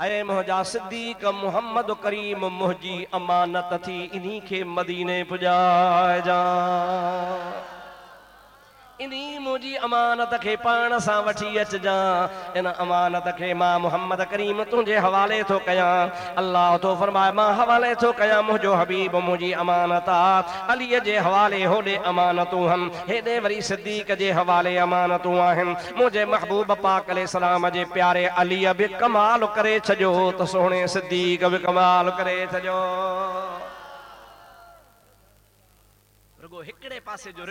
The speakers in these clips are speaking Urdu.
اے مہجا صدیق محمد کریم مہجی امانت تھی انہی کے مدینے پجائے انہی مجھے امانت کے پان سا وٹھی اچ جا امانت کے ماں محمد کریم تجھے حوالے تو کیا اللہ تو فرمائے ماں حوالے تو کیا مجھو حبیب مجھے امانتا علی جے حوالے ہو دے امانتو ہم ہے وری صدیق جے حوالے امانتو آہم مجھے محبوب پاک علیہ السلام جے پیارے علی بھی کمال کرے چھجو تو صدیق بھی کمال کرے چھجو رگو ہکڑے پاسے جو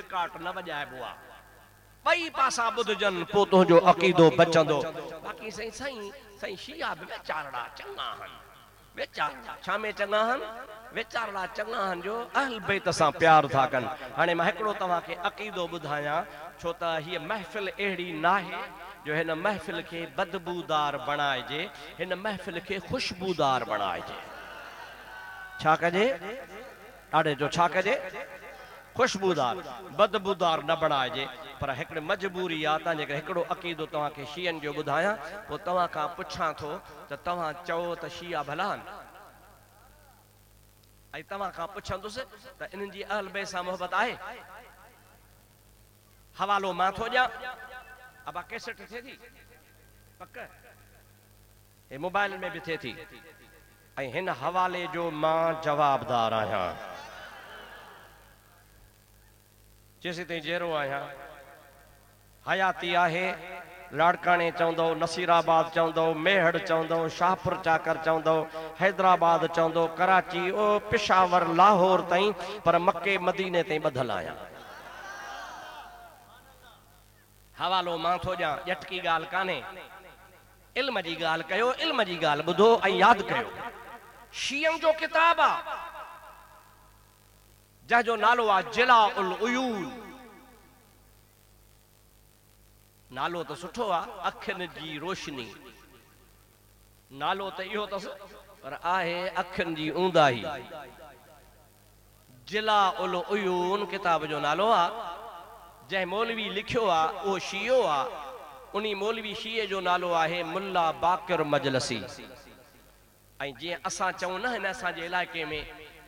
ریکارڈ پاسا بدھ جن پوتوں جو عقیدو بچندو باقی سائیں سائیں سائیں شیعہ بھی ویچارڑا چنگا ہن چھامے چنگا ہن ویچارڑا چنگا جو اہل بیت ساں پیار تھا کن ہانے میں تمہاں کے عقیدو بدھایا چھوتا ہی محفل اہڑی نہ ہے جو ہن محفل کے بدبودار بنائے جے ہن محفل کے خوشبودار بنائے خوشبودار، بدبودار نہ بنائے جے پر ہکڑے مجبوری آتا جے کہ ہکڑو عقیدو تواں کے شیعن جو بدھایا، وہ تواں کا پچھاں تھو تو تواں چو تو شیعہ بھلان۔ ای تواں کا پچھاں تو سے تو انہن جی اہل بے سا محبت آئے۔ حوالو ماں تھو جا۔ ابا کیسٹ تھے تھی؟ پکا یہ موبائل میں بھی تھے تھی۔ ای ہن حوالے جو جیسے تھی جیرو آیا حیاتی آہے لاڑکانے چوندو نصیر آباد چوندو میہڑ چوندو شاہپر چاکر چوندو حیدرآباد چوندو کراچی او پشاور لاہور تائیں پر مکے مدینے تائیں بدھل آیا حوالو ماں تھو جا جٹ گال کانے علم جی گال کہو علم جی گال بدھو ائی جالایو نال تو اخن کی جی روشنی۔ نال تو یہ پر ہے اندائی جی جلا ال ائ ان نالو جولوی لکھ شیو آ ان مولوی شیئر نالو ہے ملا باقر مجلسی۔ جی اصل چلائقے میں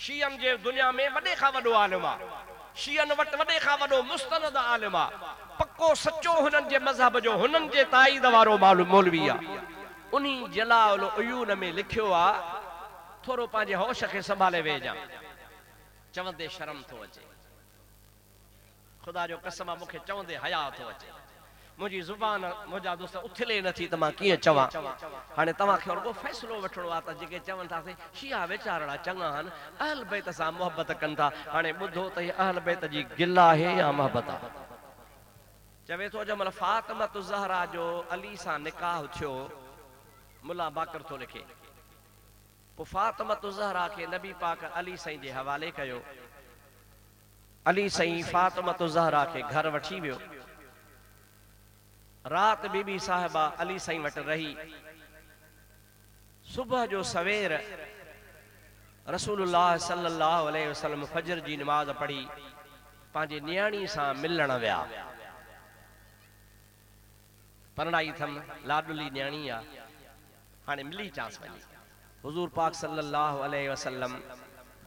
شیعن جے دنیا میں وڈے خواہ وڈو عالم آ شیعن وٹ وڈے خواہ وڈو مستند عالم آ پکو سچو ہنن جے مذہب جو ہنن جے تائید وارو مولوی آ انہی جلال عیون میں لکھیو آ تھوڑو پانجے ہوش کے سنبھالے ویجا چوندے شرم تو اچے خدا جو قسمہ مکھے چوندے حیا تو اچے مجھے زبان مجھے دس اتلے نیے چواں؟ تک وہ فیصلوں وا سکے شیعہ ویچارا چنا جی محبت چوے تو جی مل فاطمت زہرا جو نکاح تھولا باقر تو لکھے۔ فاطمت زہرا کر سائی کے حوالے کیا علی سی فاطمہ تو زہرا کے گھر وی رات بی بی صاحبہ علی سائیں وٹ رہی۔ صبح جو سویر رسول اللہ صلی اللہ علیہ وسلم فجر جی نماز پڑھی، پانجے نیانی سا ملن ویا۔ پرنائی تھم لاڈلی نیانی آ، ہانے ملی چانس ولی حضور پاک صلی اللہ علیہ وسلم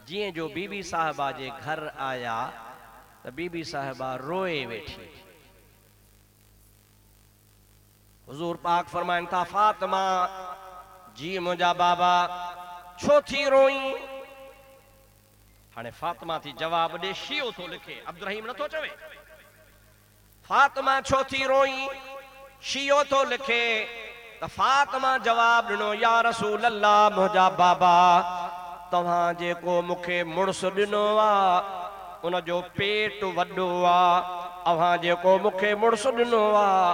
جیئے جو بی بی صاحبہ جے گھر آیا، تو بی بی صاحبہ روئے بیٹھی حضور پاک فرمائن تھا، فاطمہ۔ جی مجھا بابا، چھو تھی روئی ہانے فاطمہ تھی جواب دے شیو تو لکھے، عبدالرحیم نہ تو چوے۔ فاطمہ چھو تھی روئی شیو تو لکھے۔ تو فاطمہ جواب دنو، یا رسول اللہ مجھا بابا تمہاں جے کو مکھے مرس دنو آ ان جو پیٹ وڈو آ، اوہاں جے کو مکھے مرس دنو آ۔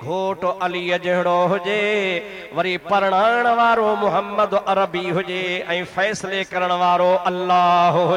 گھوٹ علی جڑو ہوج وی پرنائ محمد عربی ہوجی فیصلے کرو اللہ ہو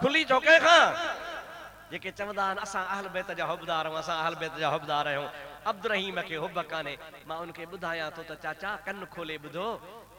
کلیے اہل بیت جا ہوبداروں اہلبیت ہوں عبد ابدرحیم کے حب کانے میں ان کے بدھایا تو چاچا، کن کھولے بدھو۔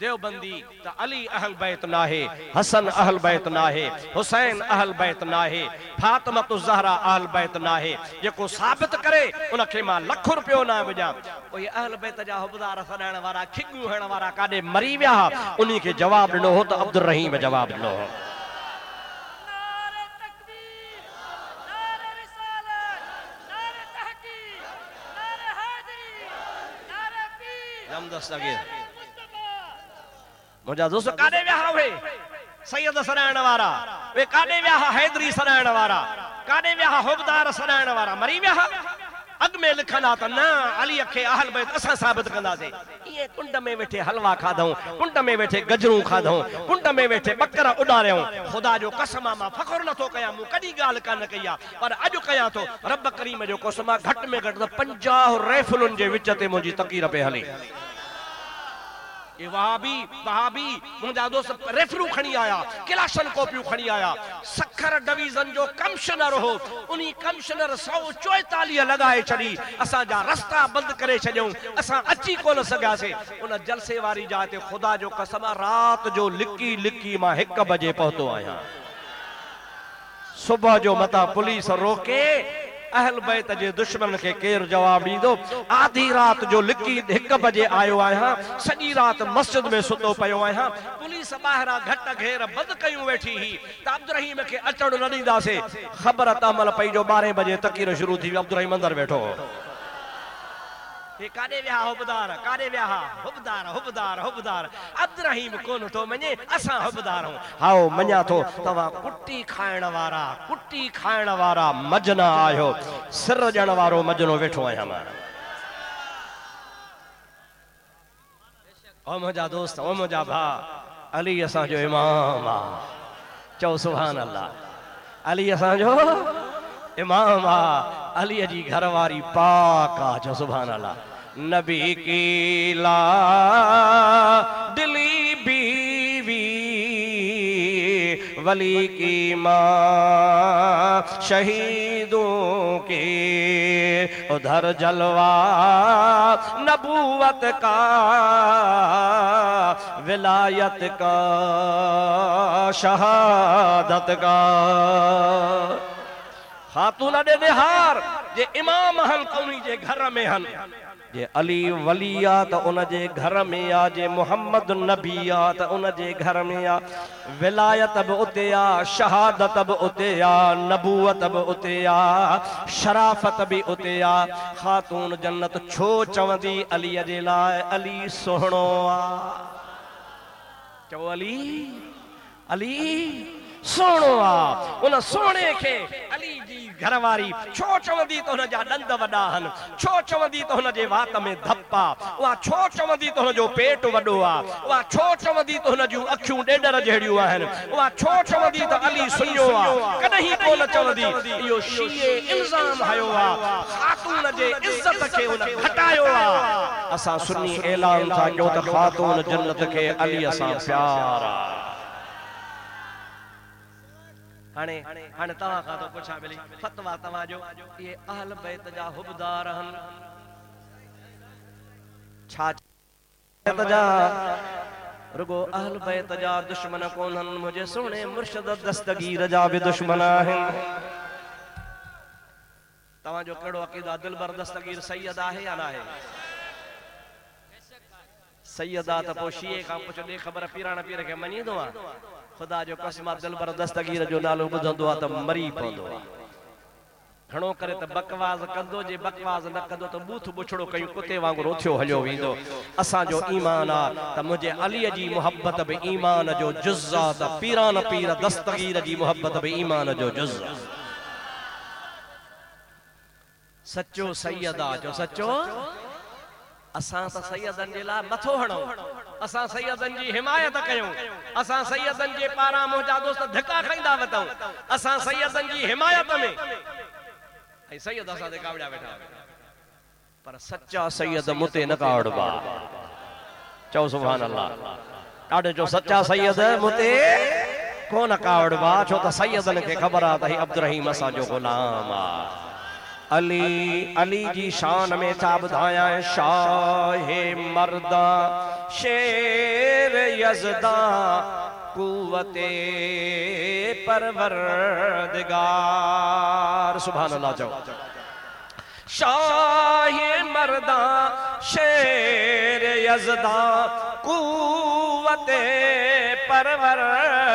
دیوبندی تا علی اہل بیت نہ ہے حسن اہل بیت نہ ہے حسین اہل بیت نہ ہے فاطمہ تو زہرہ اہل بیت نہ ہے یہ کو ثابت کرے انہا کے ماں لکھو روپیو نہ بجا وہ یہ اہل بیت جا ہو حبدار سنین وارا کھگو ہن وارا کانے مری بیا انہی کے جواب نہ ہو تو عبد الرحیم جواب نہ ہو۔ دست اگیر مجھا دوسر کانے میں آہا ہوئے سید سنین وارا کانے میں آہا حیدری سنین وارا کانے میں آہا حبدار سنین وارا مری میں آہا اگ میں لکھنا تا نا علی اکھے اہل بیت اسا ثابت کرنا دے یہ کنڈ میں ویٹھے حلوہ کھا دوں کنڈ میں ویٹھے گجروں کھا دوں کنڈ میں ویٹھے بکرہ اڈا رہے ہوں خدا جو قسمہ ماں فخر نہ تو قیام کڑی گال کا نہ کیا پر اجو قیام تو رب کریم جو قسمہ گھٹ میں گھٹ دا پنجاہ ریفل انجے وچتے مجھے تقیر پہ حلی اے وہابی وہابی مونجادو سب ریفرو کھڑی آیا، کلاشن کوپیو کھڑی آیا۔ سکھر ڈویزن جو کمشنر ہو، انہی کمشنر سو چوئے تالیہ لگائے چھڑی۔ اسا جا رستہ بند کرے چھڑیوں اسا اچھی کون سگیا سے۔ انہا جلسے واری جاتے خدا جو قسمہ رات جو لکی لکی ماں ہک بجے پہتو آیا۔ صبح جو مطا پولیس روکے اہل بیت جے دشمن کے کیر جواب دیدو۔ آدھی رات جو لکی دھک بجے آئے آیو آہاں سڄی رات مسجد میں ستو پيو آہاں پولیس باہرہ گھٹا گھیر بند کئیوں ویٹھی ہی؟ ته عبدالرحیم کے اچڑ ندیدہ سے خبرت عمل پئي جو 12 بجے تکیر شروع ٿي عبدالرحیم اندر ويٺو ہی کارے ویہا حبدار کارے ویہا حبدار حبدار حبدار عبد ابراہیم کون تو منجے اسا حبدار ہوں۔ ہاؤ منجا تو توا کٹی کھائن وارا، کٹی کھائن وارا مجنا آیو۔ سر جن وارو مجنو ویٹھو آئے ہمارا او مجا دوست، او مجا بھا۔ علی اسا جو امام آ۔ چو سبحان اللہ۔ علی اسا جو امام آ۔ علی جی گھر واری پاک آجو سبحان اللہ۔ نبی کی لا دلی بیوی، ولی کی ماں شہیدوں کے۔ ادھر جلوہ نبوت کا، ولایت کا، شہادت کا۔ خاتون دے دہار جے امام ہن کونی جے گھر میں ہن۔ جے علی ولی آ تا ان جے گھر میں آ، جے محمد نبی آ تا ان جے گھر میں آ۔ ولایت اب اتے آ، شہادت اب اتے آ، نبوت اب اتے آ۔ شرافت بھی اتے آ۔ خاتون جنت چھو چوندی، علی جے لائے علی سہنو آ۔ چو علی؟ علی؟ سوڑو آ ان سوڑے کے علی جی گھر واری چھو چوندی تو ہن جا ڈند وڈا ہن چھو چوندی تو ہن جے وات میں دھپا، وا چھو چوندی تو ہن جو پیٹ وڈو آ، وا چھو چوندی تو ہن جو اکھیوں ڈیڈر جهڙیوں آهن وا چھو چوندی تو علی سنجو آ کدی کول چوندی ايو شیعه الزام هيو آ، خاتون جے عزت کے ان گھٹايو آ۔ اسا سنی اعلان تھا جو ته خاتون جنت کے علی اسا پیار آ۔ ہنے ہن توا کا تو پوچھا ملی فتوا توا جو یہ اہل بیت جا حبدار ہن چھا بیت جا رگو اہل بیت جا دشمن کون مجھے سونے مرشد دستگیر جا بھی دشمن ہن توا جو کڑو عقیدہ دل بر دستگیر سید آہے یا نہ ہے سیدہ تا پوشیے کا پوچھ دے خبر پیرانا پیر کے منی دوا خدا جو قسمہ دل بر دستگیر جو نالو بزندو آتا مری پوندو ہنو کرے تو بکواز کندو، جے بکواز نہ کندو تو بوتھو بچھڑو کئیو کتے وانگو روتھیو ہلیو ویندو۔ اسا جو ایمان آ تا مجھے علی جی محبت بے ایمان جو جزا تا پیران پیر دستگیر جی محبت بے ایمان جو جزا سچو سیدہ جو سچو اسا تا سیدہ جلا متھو ہنو۔ اساں سیدن جی حمایت کیوں اساں سیدن جے پارا مجھا دوست دھکا کھائندا وتاں اساں سیدن جی حمایت میں سید اساں دے کاوڑا بیٹھا پر سچا سید متے نہ کاوڑبا چو سبحان اللہ ڈاڈے جو سچا سید متے کون کاوڑبا چھو تا سیدن کے خبر آ ہی عبد الرحیم اساں جو غلام آ علی علی جی شان میں ہمیشہ بدھایا ہے شاہ مردہ، شیر یزدہ، قوت پروردگار۔ سبحان اللہ جو شاہ مردہ، شیر یزدہ، قوت پروردگار۔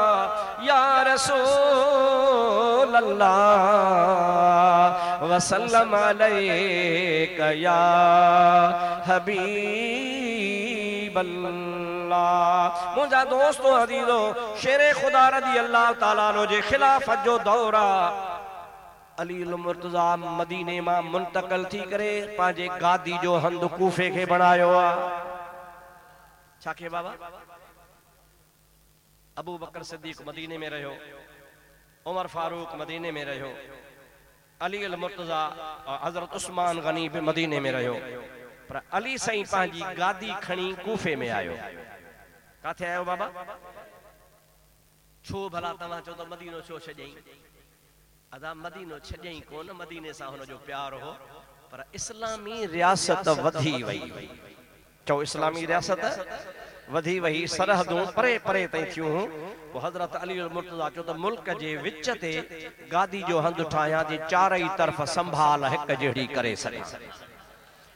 رسول اللہ وسلم علیک یا حبیب اللہ۔ مجھا دوستو حدیدو شیر خدا رضی اللہ تعالیٰ نو جے خلافت جو دورہ علی المرتضی مدینے ماں منتقل تھی کرے پانجے گادی جو ہند کوفے کے بنایو آ چھاکے بابا؟ ابو بکر صدیق مدینے میں رہے ہو، عمر فاروق مدینے میں رہے ہو، علی المرتضی حضرت عثمان غنی بھی مدینے میں رہے ہو۔ پر علی سائیں پانجی گادی کھنی کوفے میں آئے ہو۔ کہا تھے آئے ہو بابا؟ چھو بھلا تمہا چھو تو مدینہ چھو چھجائیں۔ ادا مدینو چھجائیں کون؟ مدینہ سا جو پیار ہو۔ پر اسلامی ریاست ودھی وئی۔ چھو اسلامی ریاست ہے؟ ودھی وہی سرحدوں پرے پرے تائیں تھیوں وہ حضرت علی المرتضی چو تو ملک جے وچ تے گادی جو ہند اٹھایا جے چارہی طرف سنبھال ہک جڑی کرے سرے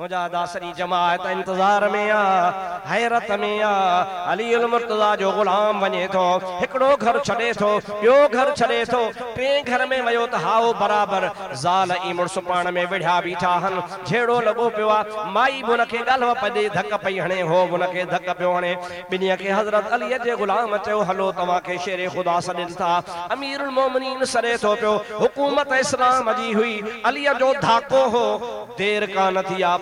مجاد آسری جماعت انتظار میں آ حیرت میں آ علی المرتضی جو غلام بنے تو ہکڑو گھر چھڑے تو پیو گھر چھڑے تو پی گھر میں ویو تہاو برابر، زال ای سپان میں وڑھا بھی چاہن جھیڑو لگو پیوا، مائی بنکے گلو پدے دھک پی ہنے، ہو بنکے دھک پیو ہنے۔ بینیا کے حضرت علی جے غلام چو حلو تما کے شیر خدا سنن تھا۔ امیر المومنین سرے تو پیو، حکومت اسلام جی ہوئی، علی جو دھاکو ہو، دیر کان تھی آ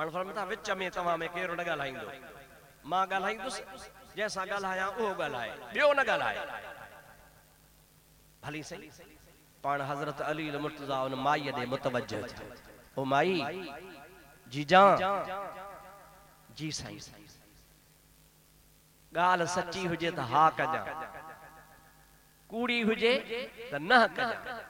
پڑھ فرمتا وچہ میں تمہاں میں کیروں نہ گالائیں دو ماں گالائیں دو جیسا گالایا اوہ گالائے بیو نہ گالائے بھلی سے پڑھ حضرت علی المرتضی ان مائید متوجہ تھے او مائی جی جان جی سائی گال سچی ہو جے تو ہاں کا جان کوری ہو جے تو نہ کا جان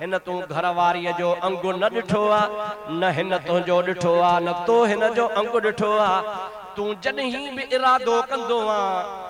گھر وال جن بھی اراد ک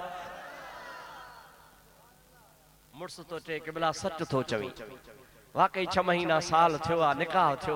مرس تو چے بلا سچ تو چو واقعی چھ مہینہ سال تھو نکاح تھو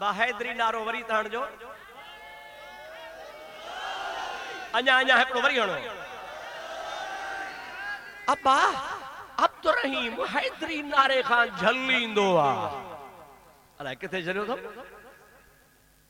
با حیدری نارو وری تہن جو انیا انیا ہے پڑو وری ہنو ابا عبد الرحیم حیدری نارے خان جھلی اندو آ اللہ کتے جھلیو تو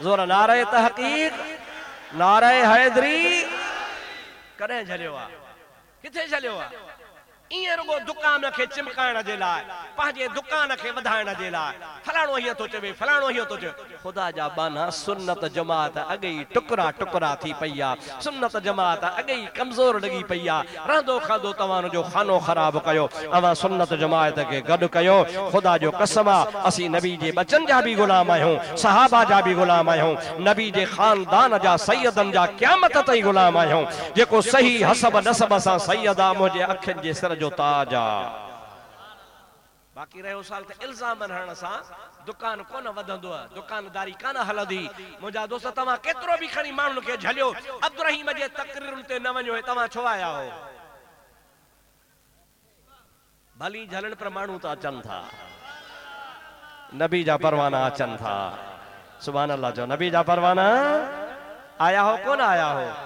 زور نعرہ تحقیق، نعرہ حیدری۔ کریں جھلے ہوا؟ کتے کتنے جل رو دمکے دکان کے بدائو یہ تو چوے فلانا یہ تو چ خدا جا بانا، سنت جماعت اگئی ٹکرا ٹکرا تھی پیا۔ سنت جماعت اگئی کمزور لگی پیا۔ راندو کھادو توانو جو خانو خراب کیو۔ اما سنت جماعت کے گڑ کیو۔ خدا جو قسمہ، اسی نبی جے بچن جا بھی غلام آئے ہوں، صحابہ جا بھی غلام آئے ہوں۔ نبی جے خاندان جا، سیدن جا، قیامت تئی غلام آئے ہوں۔ جے کو صحیح حسب نسب سا سیدہ مجھے اکھن جے سر جو تاج باقی رہو سال تے الزام ہن اساں۔ دکان کون ودندو دکانداری کان ہلدی مجا دوست تما کترو بھی کھڑی مانن کے جھلیو۔ عبد جے تقریر تے نہ ونجو تما چھو آیا ہو؟ بھلی جھلن پر مانو تا چن تھا۔ نبی جا پروانہ چن تھا۔ سبحان اللہ جو، نبی جا پروانہ۔ آیا ہو؟ کون آیا ہو؟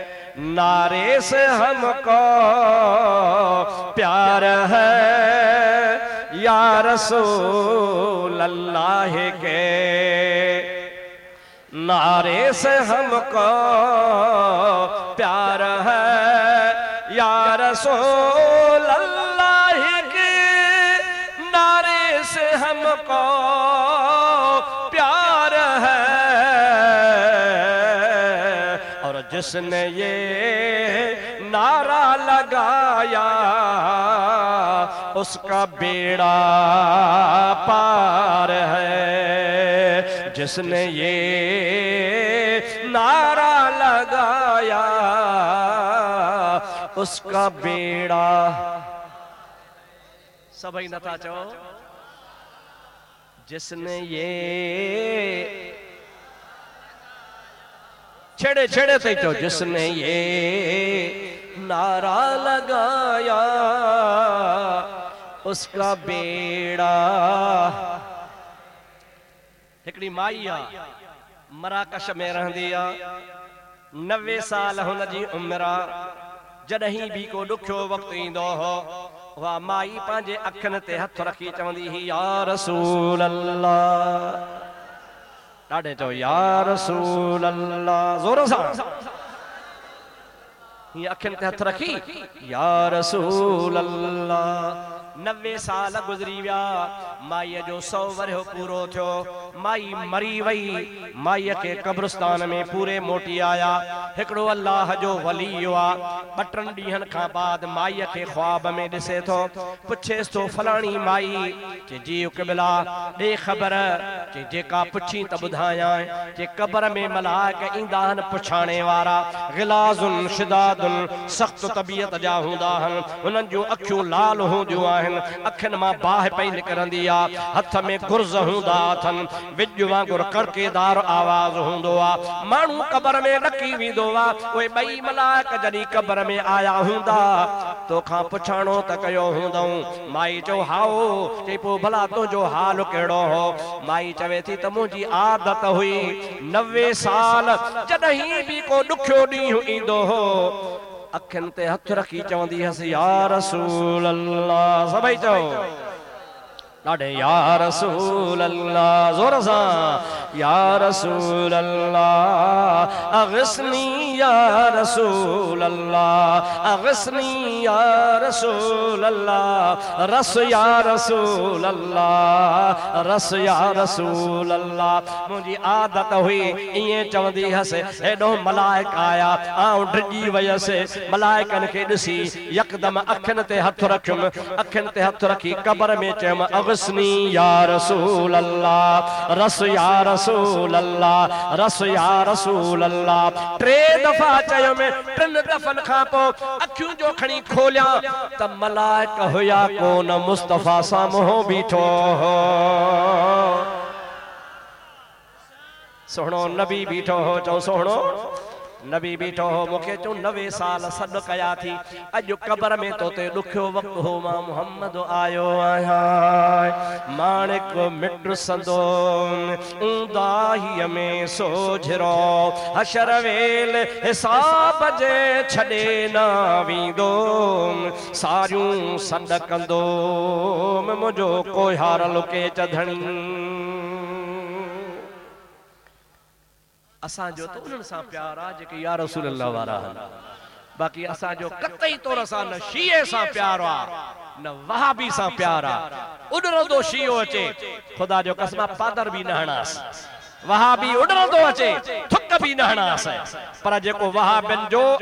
نعرے سے ہم کو پیار ہے۔ یا رسول اللہ کے نعرے سے ہم کو پیار ہے۔ یا رسول جس نے یہ نعرہ لگایا، اس کا بیڑا پار ہے۔ جس نے یہ نعرہ لگایا، اس کا بیڑا۔ سبھی نتا چاہو جس نے یہ چھڑے چھڑے تھے تو جس نے یہ نعرہ لگایا، اس کا بیڑا ہکڑی مائی مراکش میں رہ دیا نوے سال ہن جی عمرہ جڏهين بھی کو ڏکيو وقت ايندو هو وا مائي پنهنجي اکن تے ہتھ رکھی چوندي هي يا رسول الله ڏاڍي چو يا رسول الله زور سان ہی اکھن تے ہتھ رکھی یا رسول اللہ نوے سال گزری ویا۔ مائی جو سو ورہو پورو تھو مائی مری وئی۔ مائی کے قبرستان میں پورے موٹی آیا۔ ہکڑو اللہ جو ولی ہوا۔ بٹن ڈیہن کھا بعد مائی کے خواب میں ڈسے تھو۔ پچھے تو فلانی مائی چے جی اکبلا، دے خبر چے جے کا پچھی تب دھایا چے قبر میں ملائک اندان پچھانے وارا۔ غلاز شداد سخت طبیعت جا ہوندا ہن۔ انہن جو اکھیوں لال ہوں جو آہن اکھن ماں باہ پئی نکرندی آ ہتھ میں گرز ہوندا تھن وج وانگر کر کے دار آواز ہوندو آ مانو قبر میں رکی ویندو آ اوے بئی ملائک جنی قبر میں آیا ہوندا تو کھاں پچھانو تکیو ہوندوں مائی جو ہاؤ چے پو بھلا تو جو حال کیڑو ہو مائی چوے تھی تمو جی عادت ہوئی نوے سال جدہی بھی کو ڈکھو نہیں ہوئی دو ہو اکھن تے ہتھ رکھی چوندی ہس یا رسول اللہ سبھائی چاہو ڈاڑے یا رسول اللہ، زور سا یا رسول اللہ اغسنی یا رسول اللہ اغسنی یا رسول اللہ، رس یا رسول اللہ، رس یا رسول اللہ۔ مجھے عادت ہوئی، یہ چوندی ہسے، ایڈو ملائک آیا، آؤں ڈرگی وجہ سے، ملائکن کے ڈسی، یکدم اکھن تے ہتھ رکھم، اکھن تے ہتھ رکھی، قبر میں چیم اغسنی یا رسول اللہ، رس یا رسول اللہ، رس یا رسول اللہ۔ ٹرے دفعہ چاہیے میں ٹرن دفن کھاپو، اکھیوں جو کھنی کھولیا، تب ملائک ہویا کون مصطفیٰ سامہو بیٹھو۔ ہو نبی بیٹھو ہو چو سوڑو نبی بیٹھو ہو مکھے چون نوے سال صد کیا تھی۔ اج قبر میں تو تے دکھو وقت ہو ماں محمد آیو آیا مانک مٹر سندو انداہی میں سو جھرو حشر ویل حساب جے چھڑے ناوی دو ساریوں صد مجھو کوئی ہار اسان جو تو انہن سان پیار آ جے کہ یا رسول اللہ وارا ہن باقی اسان جو قطعی طور سان نہ شیعہ سان پیار آ نہ وہابی سان پیار آ دو شیعو اچے خدا جو قسمہ پادر بھی نہ ہناس۔ وہابی اڈرو دو اچے تھک بھی نہ ہناس۔ ہے پر جے کو وہابن جو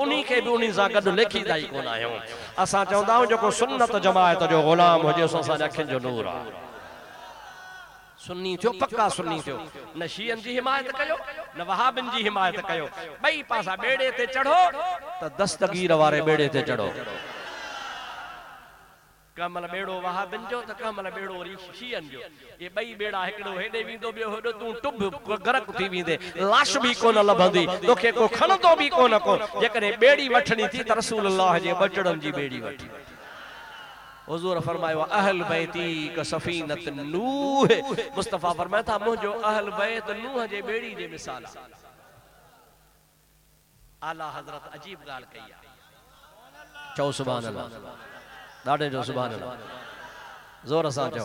انہی کے بھی انہی سان گڈ لکھی دائی کون آیوں اسان چوندا ہوں جو کو سنت جماعت جو غلام ہو جو سان اکھن جو نور آ۔ سنی تھو پکا سنی تھو نہ شیعن جی حمایت کیو نہ وہابن جی حمایت کیو۔ بئی پاسا بیڑے تے چڑھو۔ تو دستگیر وارے بیڑے تے چڑھو۔ کمل بیڑو وہابن جو تو کمل بیڑو شیعن جو۔ یہ بئی بیڑا ہکڑو ہیڈے ویندو بیو ہڈو توں ٹب گرک تھی ویندے۔ لاش بھی کون لبندی توکھے کو کھندو بھی کون کو جکنے بیڑی وٹھنی تھی تے رسول اللہ جے بچڑن جی بیڑی وٹھی۔ حضور فرمائے وہ اہل بیتی کا سفینت نوح. مصطفیٰ فرمایا تھا، مجھو اہل بیت نوح جے بیڑی جے مثالہ اعلی حضرت عجیب گال کیا چو سبحان اللہ۔ ڈاڑے جو سبحان اللہ۔ زور سان چو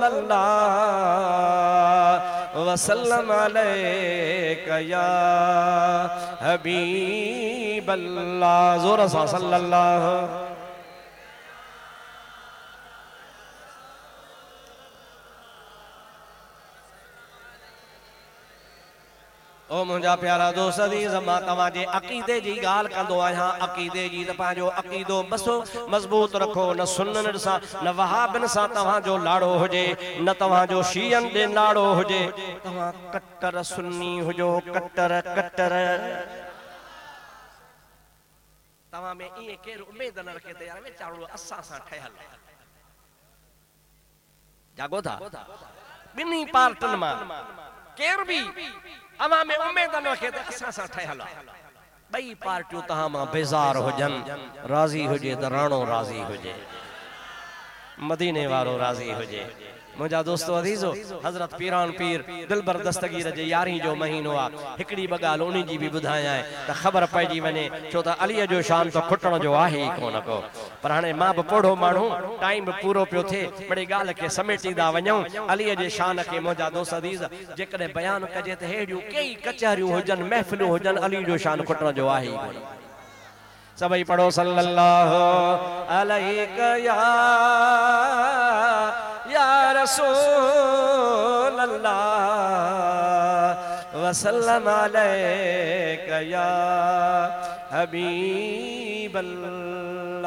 صلی اللہ وسلم علیک یا حبیب اللہ زورہ صلی اللہ او منجا پیارا دوست عزیز ماں تماں جے عقیدے جی گال کندو آیا عقیدے جی تپاں جو عقیدو بسو مضبوط رکھو نہ سنن سا نہ وہابن سا تماں جو لڑو ہو جے نہ تماں جو شیئن دے لڑو ہو جے تماں کٹر سننی ہو جو کٹر کٹر تماں میں یہ کیر امید نہ رکھے تیار میں چاروڑو اسان سان ٹھائل جاگو تھا بینی پارٹن ماں کیر بھی اما میں امید اللہ کے دے اساں سا ٹھہلا بئی پارٹیوں تہاں ماں بیزار ہو جن راضی ہو جے درانو راضی ہو جے مدینے والوں راضی ہو جے مجھا دوستو عزیزو، حضرت پیران پیر دل بردستگیر جے یاری جو مہینو آ ہکڑی بگالونی جی بھی بدھایا ہے تا خبر پڑی ونے چھو تا علیہ جو شان تو کھٹن جو آہی کون کو۔ پر ہنے ماں بپوڑھو مانو ٹائم پورو پیو تھے، بڑی گال کے سمیٹی دا ونیوں علیہ جے شان کے مجھا دوست عزیز جکنے بیان کجے تے ہیڑیوں کئی کچہریوں ہو جن، محفلوں ہو جن علیہ جو شان کھٹن جو آہی کون سبھی پڑھو صلی اللہ علیہ یا یا رسول اللہ وسلم علیہ یا حبیب اللہ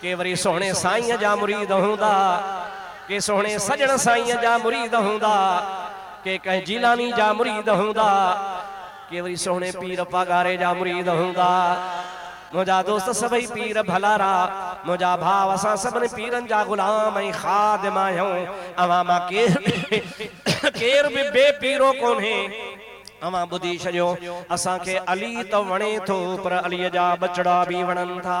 کہ وری سونے سائیں جا مرید ہوں دا کہ سونے سجن سائیں جا مرید ہوں دا کہ کہیں جیلانی جا مرید ہوں دا کہ وری سونے پیر پاگارے جا مرید ہوں دا مجا دوست سبھی پیر بھلا را مجا بھاو اسا سبن پیرن جا غلام ای خادم آئیوں اواما کیر بھی بے پیروں کون ہیں اواما بدھی شجو اسا کے علی تو ونے تو پر علی جا بچڑا بھی ونن تھا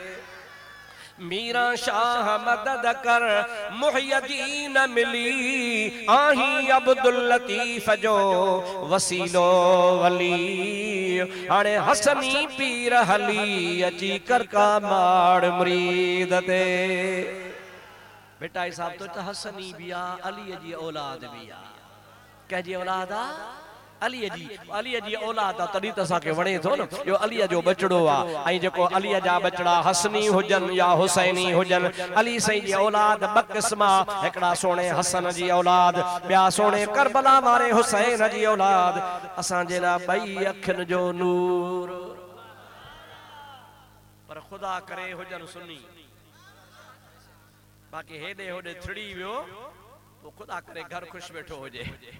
میرا شاہ مدد کر، محیدین ملی۔ آہی عبداللطیف جو وسیلو ولی۔ آنے حسنی پیر حلی، اچی کر کا مار مرید تے۔ بیٹا صاحب تو حسنی بیا، علی جی اولاد بیا۔ کہ جی اولادا علی جی علی جی اولاد تڑی تسا کے وڑے تھو نا جو علی جو بچڑو آ ائی جکو علی جا بچڑا حسنی ہوجن یا حسینی ہوجن علی سید جی اولاد ب قسم اکڑا سونے حسن جی اولاد بیا سونے کربلا وارے حسین جی اولاد اساں جلا بئی اکھن جو نور پر خدا کرے ہوجن سنی باقی ہیدے ہوڈے تھڑی ویو تو خدا کرے گھر خوش بیٹھو ہو جائے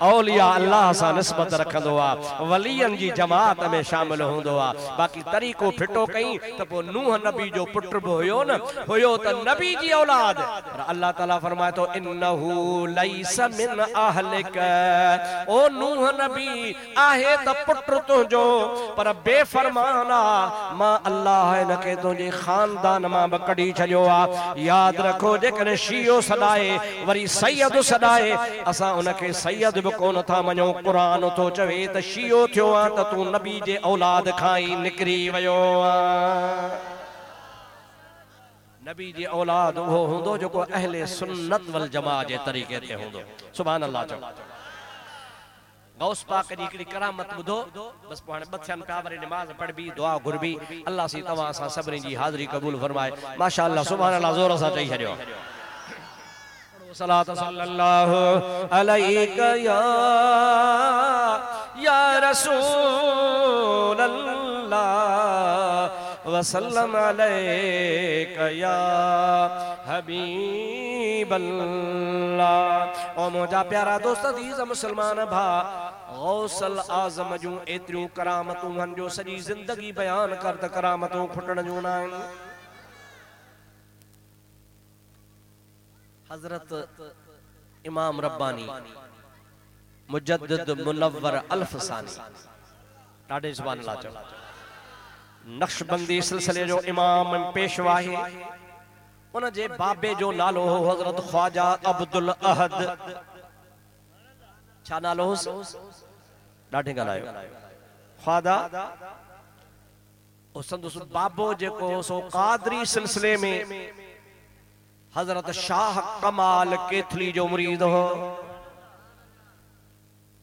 اولیاء اللہ سا نسبت رکھندو آ ولیان جی جماعت میں شامل ہوندو آ باقی طریقو پھٹو کہیں تو پو نوح نبی جو پٹر بو نا ہویو تا نبی جی اولاد۔ اللہ تعالیٰ فرمائے تو انہو لیس من اہلک۔ او نوح نبی آہے تا پٹر تو جو پر بے فرمانا ما اللہ ہے نکے تو جی خاندان ما بکڑی چھلیو آ۔ یاد رکھو جے کنے شیعو صدائے وری سید صدائے اسا انہ کے سید کذب کون تھا منو قرآن تو چوے تشیو تھیو آن تتو نبی جے اولاد کھائی نکری ویو آن نبی جے اولاد وہ ہوں دو جو کو اہل سنت والجماع جے طریقے تھے ہوں دو سبحان اللہ چاہو غوث پاک نیکلی کرامت بدو بس پہنے بچہ انکاوری نماز پڑھ بھی دعا گھر بھی اللہ سی طوان سا سبرین جی حاضری قبول فرمائے ماشاءاللہ سبحان اللہ زور سا چاہیے جو ہوں صلاة صلی اللہ علیکہ یا یا رسول اللہ وسلم علیکہ یا حبیب اللہ۔ او مجھا پیارا دوست عزیز مسلمان بھا غوصل آزم جو اتریوں کرامتوں ہن جو سری زندگی بیان کرد کرامتوں کھٹن جو نائن۔ حضرت امام ربانی، مجدد منور الف ثانی ڈاڈے زبان اللہ جو نقش بندی سلسلے جو امام پیشوا ہے جے بابے جو نالو ہو حضرت خواجہ عبد چھا نالو ہو ڈاڈے گلایو خواجہ او سندس بابو جے کو سو قادری سلسلے میں حضرت شاہ کمال کیتھلی جو مرید ہو۔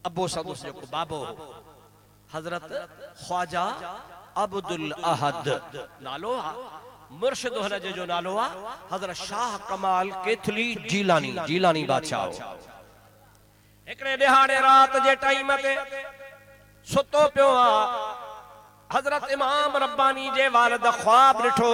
ابو سدو سے بابو۔ حضرت خواجہ عبد الاحد نالو مرشد ہن جو نالو حضرت شاہ کمال کیتھلی جیلانی جیلانی بادشاہ ہو۔ ہکڑے دہاڑے رات جے ٹائم تے ستو پیو آ۔ حضرت امام ربانی جے والد خواب ڈٹھو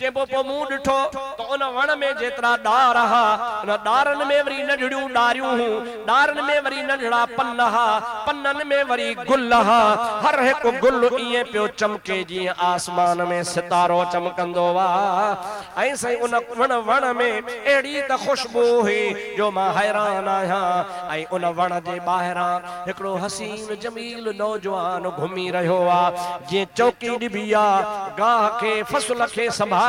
چیبو پو مو ڈٹھو تو انہا ون میں جیترا ڈارا انہا ڈارن میں وری نجڑیوں ڈاریوں ہوں ڈارن میں وری نجڑا پنہا پنن میں وری گلہا ہر ایک گل یہ پیو چمکے جی آسمان میں ستارو چمکندو وا ایسے انہا ون ون میں ایڈی تا خوشبو ہی جو ماں حیران آیا ای انہا ون جے باہران ایکڑو حسین جمیل نوجوان گھومی رہو وا یہ چوکی ڈبیا گاہ کے فصل کے سبھار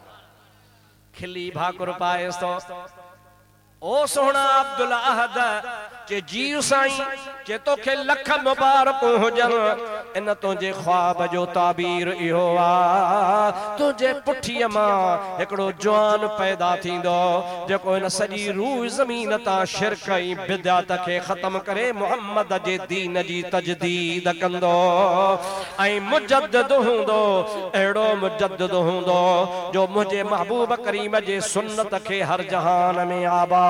کھلی بھاکر پائے سو او سونا عبدالعہد چے جیو سائیں چے تو کھے لکھ مبارک ہو جن ان تجھے خواب جو تعبیر ایہو آ تجھے پٹھی ماں ہکڑو جوان پیدا تھی دو جے کو ان روح زمین تا شرک ای کے ختم کرے، محمد جے دین جی تجدید کندو۔ ائی مجدد ہوں دو اڑو مجدد ہوں دو جو مجھے محبوب کریم جے سنت کے ہر جہان میں آباد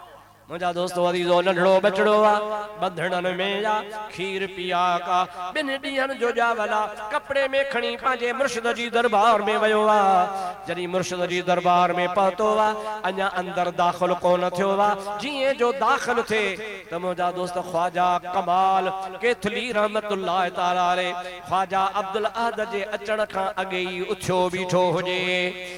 مجھا دوستو عزیزو لڑو بچڑو بدھڑن میں جا کھیر پیا کا بن دین جو جاولا کپڑے میں کھنی پانجے مرشد جی دربار میں ویو جنی مرشد جی دربار میں پہتو انیا اندر داخل کو نہ تھیو جیئے جو داخل تھے تو مجھا دوستو خواجہ کمال کتلی رحمت اللہ تعالی خواجہ عبدالعہد جے اچڑکاں اگئی اتھو بیٹھو ہو جے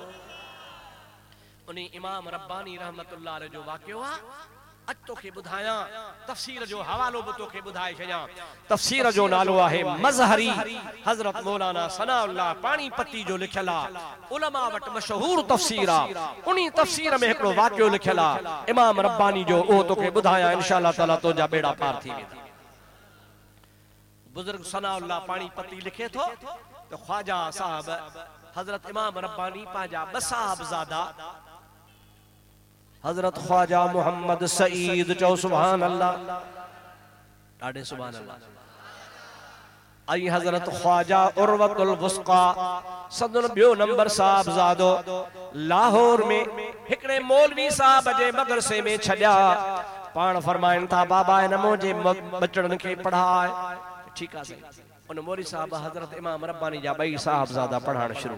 انہیں امام ربانی رحمت اللہ رجو واقعہ اتو کے بدھائیں تفسیر جو حوالو بتو کے بدھائیں شجاں تفسیر جو نالو آہے مظہری حضرت مولانا سنا اللہ پانی پتی جو لکھلا، علماء وٹ مشہور تفسیرہ، انہی تفسیر میں ایک واقعہ لکھلا۔ امام ربانی جو او تو کے بدھائیں انشاءاللہ تعالیٰ تو جا بیڑا پار تھی بزرگ سنا اللہ پانی پتی لکھے تھو، تو خواجہ صاحب حضرت امام ربانی پانجا بساب زادہ حضرت خواجہ محمد سعید چو سبحان اللہ ڈاڑے سبحان اللہ ای حضرت خواجہ عروت الوسقا صدن بیو نمبر صاحب زادو لاہور میں ہکڑے مولوی صاحب جے مدرسے میں چھڑیا پان فرمائن تھا، بابا ان مجھے بچڑن کے پڑھائے۔ ٹھیک ہے ان موری صاحب حضرت امام ربانی جا بھائی صاحب زادہ پڑھانا شروع۔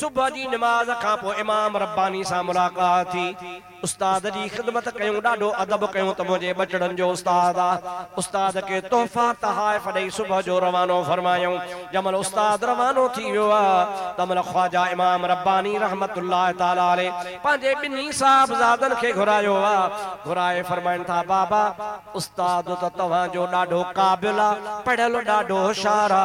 صبح جی نماز کھا پو امام ربانی سا ملاقات استاد جی خدمت کیوں ڈاڈو ادب کیوں تو مجھے بچڑن جو استاد استاد کے تحفہ تحائف ڈئی صبح جو روانو فرمایوں۔ جمل استاد روانو تھی ویو تمل خواجہ امام ربانی رحمت اللہ تعالی علیہ۔ پانجے بنی صاحب زادن کے گھرایو گھرائے فرمائن تھا، بابا، استاد تو جو ڈاڈو قابلہ، پڑھل ڈاڈو ہوشارا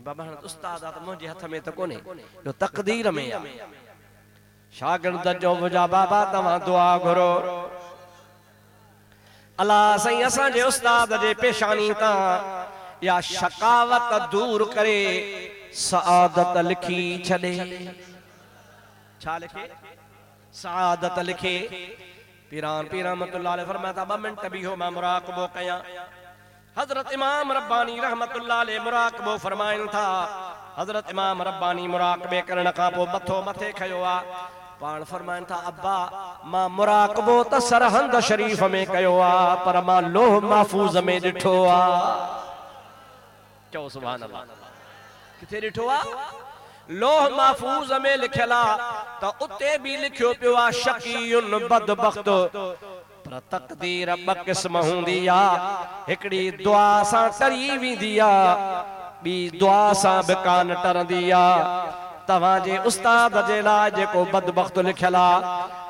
چی بابا ہنت استاد آتا مہنجی ہتھا میں تکو نہیں جو تقدیر میں آ۔ شاگرد جو بجا بابا تمہاں دعا گھرو اللہ سنیہ سنجے استاد جے پیشانی تا یا شکاوت دور کرے سعادت لکھی چھلے چھا لکھے؟ سعادت لکھے۔ پیران پیران مطلع اللہ علیہ فرمائے تھا با منٹ بھی ہو میں مراقبو کیا حضرت امام ربانی رحمت اللہ لے مراقبو فرمائن تھا۔ حضرت امام ربانی مراقبے کرنا کابو بتھو متے کھئیو آ۔ پان فرمائن تھا اببا ما مراقبو تسرہند شریف میں کھئیو آ، پر ما لوہ محفوظ میں ڈٹھو آ۔ کیوں سبحان اللہ۔ کتے ڈٹھو آ؟ لوہ محفوظ میں لکھلا، تا اتے بھی لکھو پیوا شکی ان بدبخت۔ پر تقدیر بکسم ہوں دیا ہکڑی دعا ساں کریوی دیا بی دعا ساں بکان تر دیا تواں جے استاد جیلا جے کو بدبخت لکھلا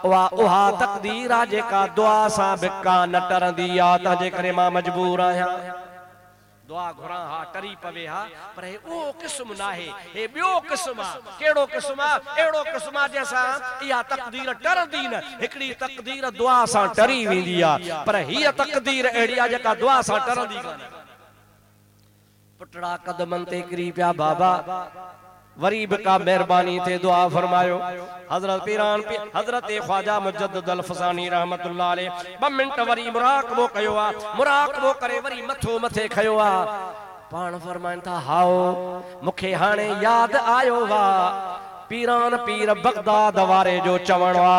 وہاں تقدیر آجے کا دعا ساں بکان تر دیا تاں جے کرے ماں مجبور آیا ہے دعا گھران ہا تری پوے ہا پر اے او قسم نہ ہے اے بیو قسم ہا کیڑو قسم ہا ایڑو قسم ہا جیسا یا تقدیر ٹر دین ہکڑی تقدیر دعا سا ٹری ویندی ہا پر ہی تقدیر ایڑی ہا جکا دعا سا ٹر دین پٹڑا قدمن تے کری پیا بابا غریب کا مہربانی تھے دعا فرمایو حضرت پیران پی حضرت خواجہ مجدد الفسانی رحمت اللہ علیہ بمنٹ وری مراقبو کیوا مراقبو کرے وری متھو متھے کھیوا پان فرمائن تھا، ہاؤ، مکھے ہانے یاد آیو وا پیران پیر بغداد وارے جو چوڑوا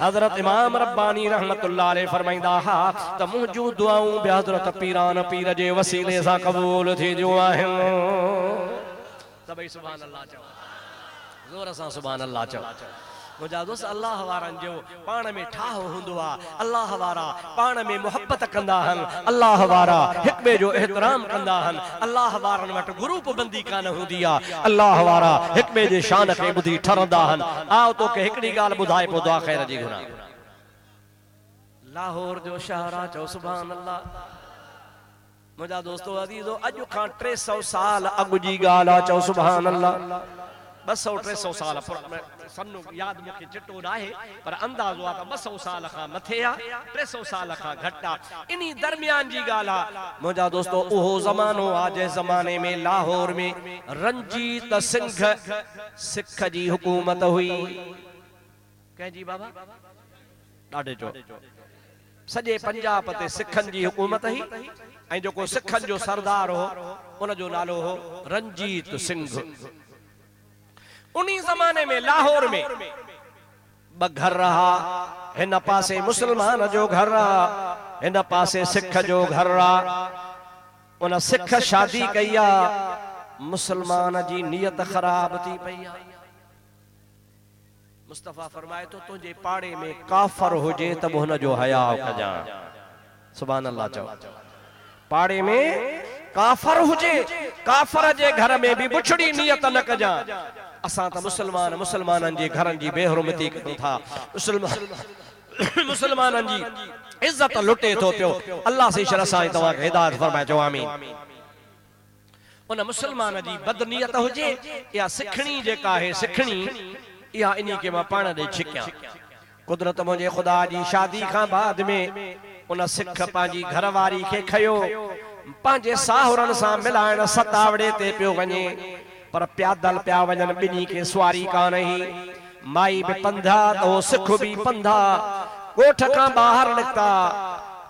حضرت امام ربانی رحمت اللہ علیہ فرمائندہ ہا تا مجھو دعاؤں بے حضرت پیران پیر جے وسیلے سا قبول تھی جو آہم سبحی سبحان اللہ چاہو۔ زور سان سبحان اللہ چاہو۔ مجادوس اللہ وارن جو پان میں ٹھاہو ہندوا اللہ وارا پان میں محبت کنداہن اللہ وارا حکمے جو احترام کنداہن اللہ وارن وٹ گروپ بندی کا نہ ہو دیا اللہ وارا حکمے جے شان کے بدھی ٹھرنداہن آو تو کہ ہکڑی گال بدھائے پو دعا خیر جی گھنا لاہور جو شہرہ چو سبحان اللہ۔ مجھا دوستو، عزیزو اجو کھان ٹری سو سال اگو جی گالا چو سبحان اللہ۔ بس سو ٹری سو سال پر میں سنو یاد مکھے چٹو ناہے، پر انداز ہوا تا بسو سال خا متھیا تریسو سال خا گھٹا۔ انہی درمیان جی گالا۔ مجا دوستو، اوہو زمانو آج زمانے میں لاہور میں رنجی تسنگ سکھ جی حکومت ہوئی۔ کہیں جی بابا ڈاڑے جو۔ سجے پنجاب تے سکھن جی حکومت ہی۔ این جو کو سکھن جو سردار ہو انہ جو نالو ہو، رنجیت سنگھ۔ انہی زمانے میں، لاہور میں۔ بگھر رہا، ہے نہ پاسے مسلمان جو گھر رہا، ہے نہ پاسے سکھ جو گھر رہا۔ انہا سکھ شادی کیا، مسلمان جی نیت خراب تھی پیا مصطفیٰ فرمائے تو تجھے پاڑے میں کافر ہو جے، تب ہن جو حیاء حیا کجان سبحان اللہ چاہو۔ پاڑے میں کافر ہو جے، کافر جے گھر میں بھی بچھڑی نیت نہ کجان اساں تا مسلمان مسلمانن جي گھرن جي بے حرمتي ڪن ٿا مسلمان مسلمانن جي عزت لٽي ٿو پيو الله سي شرع سان توهان کي هدايت فرمائي جو آمين ان مسلمان جي بدنيت هجي يا سکھڻي جيڪا آهي سکھڻي اها اني کي مان پاڻ ڏي ڇڪيا قدرت مجھے خدا جي شادی کان بعد میں ان سکھ پانجي گھرواري کي کھيو پانجي ساهرن سان ملائڻ ستاوڙي تي پيو وڃي پر پیادل پیا وجن بنی کے سواری کا نہیں۔ مائی بھی پندھا تو سکھ بھی پندھا۔ گوٹھ کا باہر نکتا۔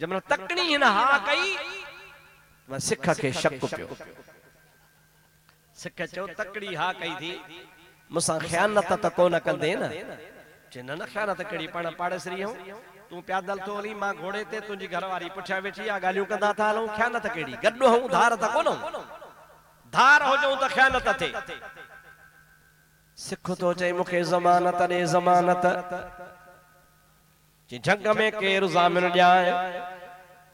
جمعنا تکنی ہی نا ہا کئی میں سکھا کے شک پیو۔ سکھا چو تکڑی ہا کئی تھی۔ مسان خیانتا تکو نا کندے نا۔ چنہ نا خیانتا تکڑی پڑھا پاڑے سری ہوں تم پیاد دل تو علی ماں گھوڑے تے تنجی گھرواری پچھا ویچی آگالیوں کا داتا لوں خیانتا تکڑی گڑو ہوں، دھار تکو نا دھار ہو جاؤں تا خیانتا تھی سکھو تو چاہی مکہ زمانتا نے زمانتا چی جھنگ میں کیر زامن ڈیائیں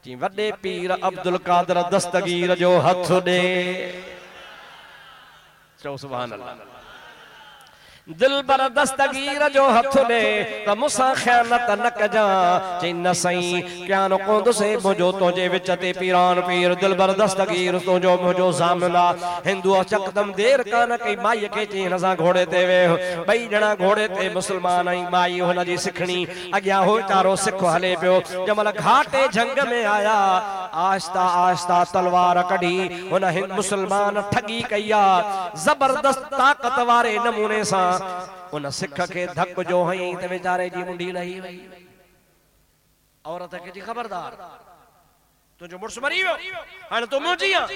چی وڈے پیر عبدالقادر دستگیر جو ہتھ دے۔ چو سبحان اللہ۔ دل بر دستگیر جو ہتھ لے ت موسا خیانت نہ کجا چین سئی کیان کوند سے مجو توجے وچ تے پیران پیر۔ دل بر دستگیر تو جو مجو زامنا ہندو چقدم دیر کان کئی مائی کے چین سا گھوڑے تے وے۔ بئی جنا گھوڑے تے مسلمان ائی مائی ہن جی سکھنی۔ اگیا ہو چارو سکھ ہلے پیو۔ جمل گھاٹے جنگ میں آیا۔ آہستہ آہستہ تلوار کڈھی ہن مسلمان ٹھگی کیا۔ زبردست طاقت وارے نمونے سان انہا سکھا کے دھک جو ہائیں ہی تبی جارے جی منڈی لہی وئی عورت ہے کہ جی خبردار تو جو مرس مری ہو ہن تو مو جی ہاں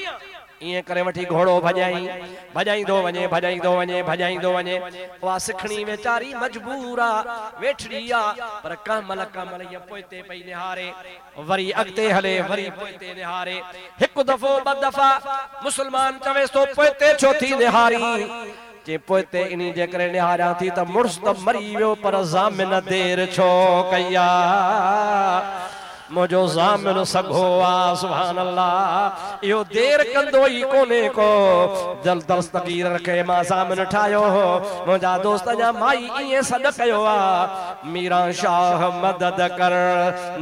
یہ کرے وٹی گھوڑو بھجائیں بھجائیں دو بھجائیں بھجائیں دو بھجائیں بھجائیں دو بھجائیں وہ سکھنی میں چاری مجبورا ویٹھڑیا پر کہ ملک ملیہ پویتے پہی نہارے وری اگتے حلے وری پویتے نہارے ہکو دفو بدفا مسلمان چویستو پویتے چوتھی نہاری کہ پوتے انہی جے کرے نہارا تھی تا مرس تا مریو پر زامن دیر چھو کیا مجھو زامن سگھو وا سبحان اللہ یو دیر کندو ہی کونے کو۔ جل درس تقیر رکھے ماں زامن ٹھایو مجھا دوست جا مائی یہ صدق کیو آ میران شاہ مدد کر،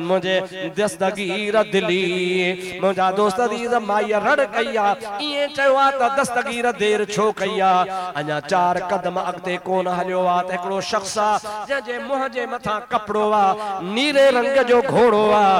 مجھے دستگیر دلی۔ مجھا دوست دیز مائی رڑ گیا یہ چھو آتا تا دستگیر دیر چھو گیا انجا چار قدم اگتے کون ہلیو آ تکڑو شخصا۔ جہ جے مہجے متھا کپڑو آ۔ نیرے رنگ جو گھوڑو آ۔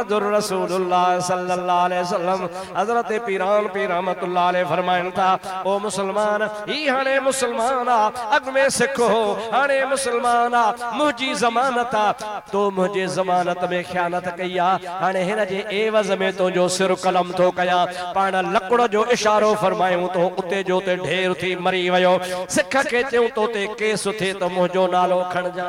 محمد الرسول اللہ صلی اللہ علیہ وسلم، حضرت پیران پیرامت اللہ علیہ فرمائن تھا، او مسلمان ہی ہنے مسلمانا اگمے سکھ ہنے مسلمانا مجھے زمانتا تو مجھے زمانت میں خیانت کیا ہنے ہن جے ایوز میں تو جو سر قلم تو کیا، پانا لکڑ جو اشاروں فرمائیوں تو اتے جو تے ڈھیر تھی مری ویو سکھ کے چوں تو تے کیس تھے تو مجھو نالو کھڑ جا۔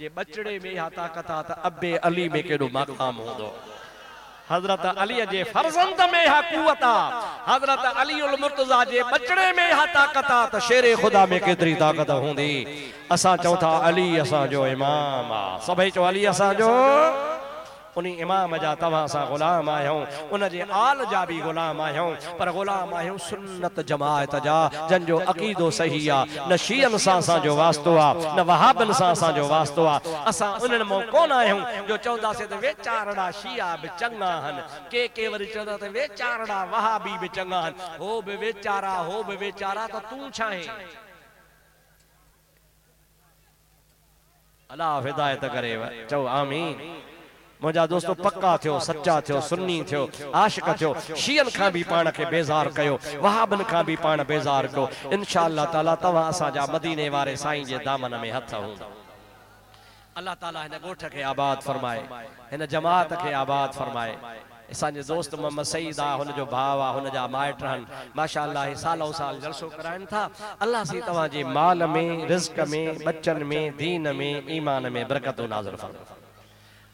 جے بچڑے میں ہاں ہاتا کتا تا ابے علی میں کے دو مقام ہوں دو حضرت علی جے فرزند میں ہا قوتا حضرت علی المرتضی جے بچڑے میں ہا طاقتا تا شیر خدا میں کتری طاقت ہوں دی اسا چوتا علی اسا جو امام سبھی چو علی اسا جو امام انہی امام جا تمہاں سا غلام آئیوں انہ جے آل جا بھی غلام آئیوں پر غلام آئیوں سنت جماعت جا جن جو عقید و صحیح نشی انسان سا جو واسطو آ نوہاب انسان سا جو واسطو آ اسا انہیں مو کون آئیوں جو چودہ سے تو وے چارڑا شیعہ بچنگا ہن کے کے ورے چودہ تو وے چارڑا وہابی بچنگا ہن ہو بے وے چارا ہو بے وے چارا تو تم چاہیں اللہ فدایت کرے چو آمین مجھا دوست پکا تھا سچا تھا آشق تھی شیئن کا بھی پان کے بےزار کر وہابن کا بھی پان بےزار کر ان شاء اللہ تعالیٰ مدینے والے سائی دامن میں ہاتھ ہوں اللہ تعالیٰ آباد فرمائے جماعت کے آباد فرمائے اسم سعید ہے باؤنج مائٹن ماشاء اللہ یہ سالوں سال جلسوں میں بچن میں دین میں ایمان میں برکتوں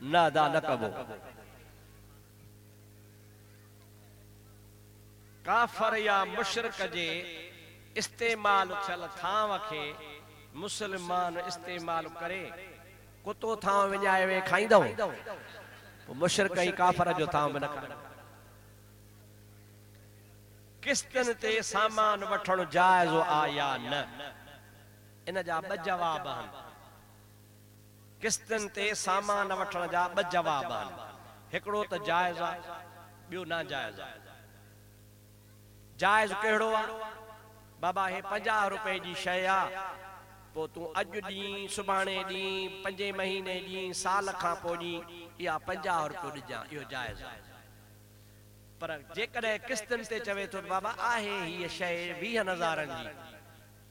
نہ ادا نہ کافر یا مشرق جے استعمال چھل تھاں کے مسلمان استعمال کرے۔ کتو تھاں ونجائے وے کھائیں دوں مشرق ہی کافر جو تھاں میں نہ کرے۔ قسطن تے سامان وٹھن جائز آیا نہ۔ ان جا بجواب ہن۔ جائز ہے ناجائز ہے جائز کہڑو بابا یہ پنجا روپے کی شاپ اجانے ڈی پنج مہینے سال کا پنجا روپیے یہ جائز پر قیمت چوے تو بابا ہاں شی ہزار کی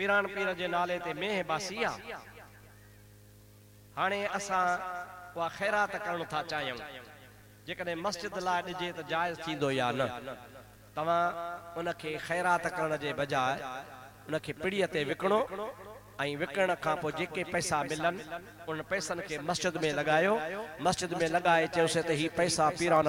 پیران پیر نالے باسی خیرات کرنا تھا چاہوں جسجد لائے ڈی تو جائز تیو یا تو ان کے خیرات کرنے کے بجائے ان کی پیڑ وکڑو وکڑ کا پیسہ ملن، ان پیسن کے مسجد میں لگایا مسجد میں لگائے چیسہ پیران